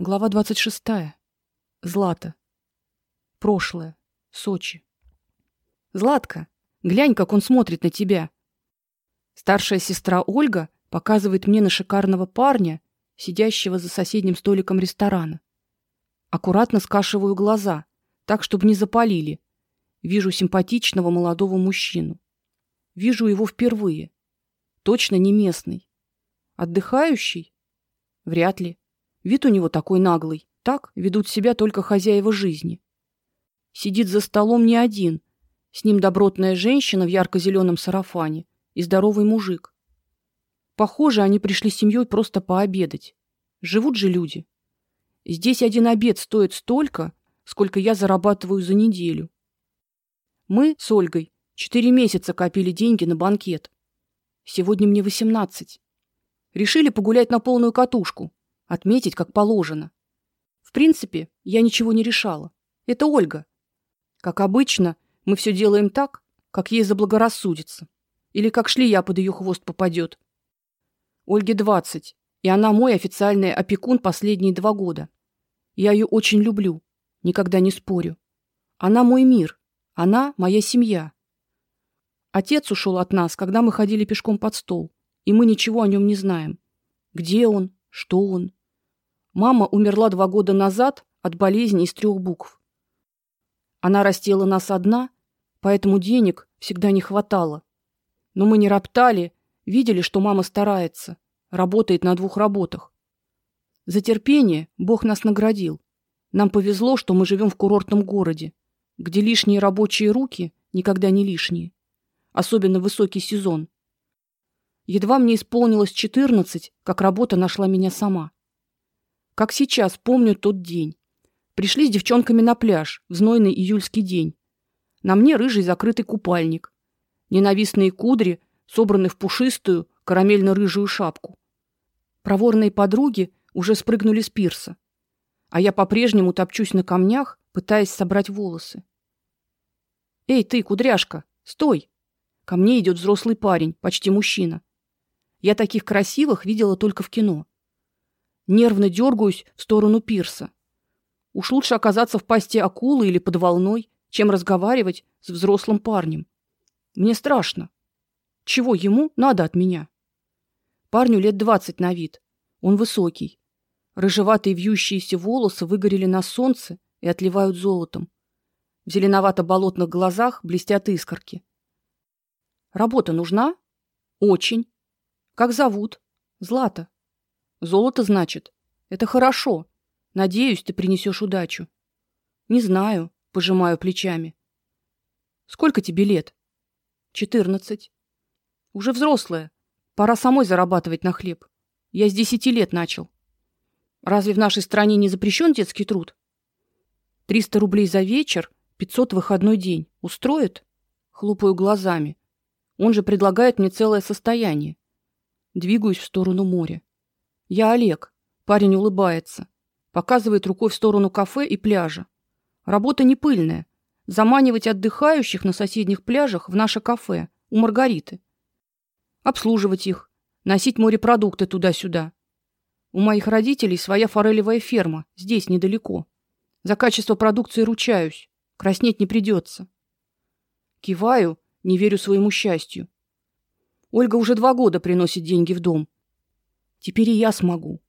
Глава двадцать шестая. Злата. Прошлое. Сочи. Златка, глянь, как он смотрит на тебя. Старшая сестра Ольга показывает мне на шикарного парня, сидящего за соседним столиком ресторана. Аккуратно скашиваю глаза, так чтобы не запалили. Вижу симпатичного молодого мужчину. Вижу его впервые. Точно не местный. Отдыхающий? Вряд ли. Вид у него такой наглый. Так ведут себя только хозяева жизни. Сидит за столом не один. С ним добротная женщина в ярко зеленом сарафане и здоровый мужик. Похоже, они пришли с семьей просто пообедать. Живут же люди. Здесь один обед стоит столько, сколько я зарабатываю за неделю. Мы с Ольгой четыре месяца копили деньги на банкет. Сегодня мне восемнадцать. Решили погулять на полную катушку отметить как положено. В принципе, я ничего не решала. Это Ольга. Как обычно, мы все делаем так, как ей заблагорассудится, или как шлея под ее хвост попадет. Ольге двадцать, и она мой официальный опекун последние два года. Я ее очень люблю, никогда не спорю. Она мой мир, она моя семья. Отец ушел от нас, когда мы ходили пешком под стол, и мы ничего о нем не знаем. Где он? Что он? Мама умерла два года назад от болезни из трех букв. Она растила нас одна, поэтому денег всегда не хватало. Но мы не роптали, видели, что мама старается, работает на двух работах. За терпение Бог нас наградил. Нам повезло, что мы живем в курортном городе, где лишние рабочие руки никогда не лишние, особенно в высокий сезон. Едва мне исполнилось четырнадцать, как работа нашла меня сама. Как сейчас помню тот день. Пришли с девчонками на пляж в знойный июльский день. На мне рыжий закрытый купальник, ненавистные кудри, собраны в пушистую карамельно-рыжую шапку. Проворные подруги уже спрыгнули с пирса, а я по-прежнему топчусь на камнях, пытаясь собрать волосы. Эй, ты, кудряшка, стой. Ко мне идет взрослый парень, почти мужчина. Я таких красивых видела только в кино. Нервно дергаюсь в сторону пирса. Уж лучше оказаться в пасти акулы или под волной, чем разговаривать с взрослым парнем. Мне страшно. Чего ему надо от меня? Парню лет двадцать на вид. Он высокий. Рыжеватые вьющиеся волосы выгорели на солнце и отливают золотом. В зеленовато-болотных глазах блестят искорки. Работа нужна? Очень. Как зовут? Злата. Золото, значит. Это хорошо. Надеюсь, ты принесешь удачу. Не знаю, пожимаю плечами. Сколько тебе лет? Четырнадцать. Уже взрослая. Пора самой зарабатывать на хлеб. Я с десяти лет начал. Разве в нашей стране не запрещен детский труд? Триста рублей за вечер, пятьсот выходной день. Устроит? Хлопаю глазами. Он же предлагает мне целое состояние. Двигаюсь в сторону моря. Я Олег. Парень улыбается, показывает рукой в сторону кафе и пляжа. Работа не пыльная. Заманивать отдыхающих на соседних пляжах в наше кафе у Маргариты. Обслуживать их, носить морепродукты туда-сюда. У моих родителей своя форелевая ферма, здесь недалеко. За качество продукции ручаюсь, краснеть не придется. Киваю, не верю своему счастью. Ольга уже два года приносит деньги в дом. Теперь и я смогу.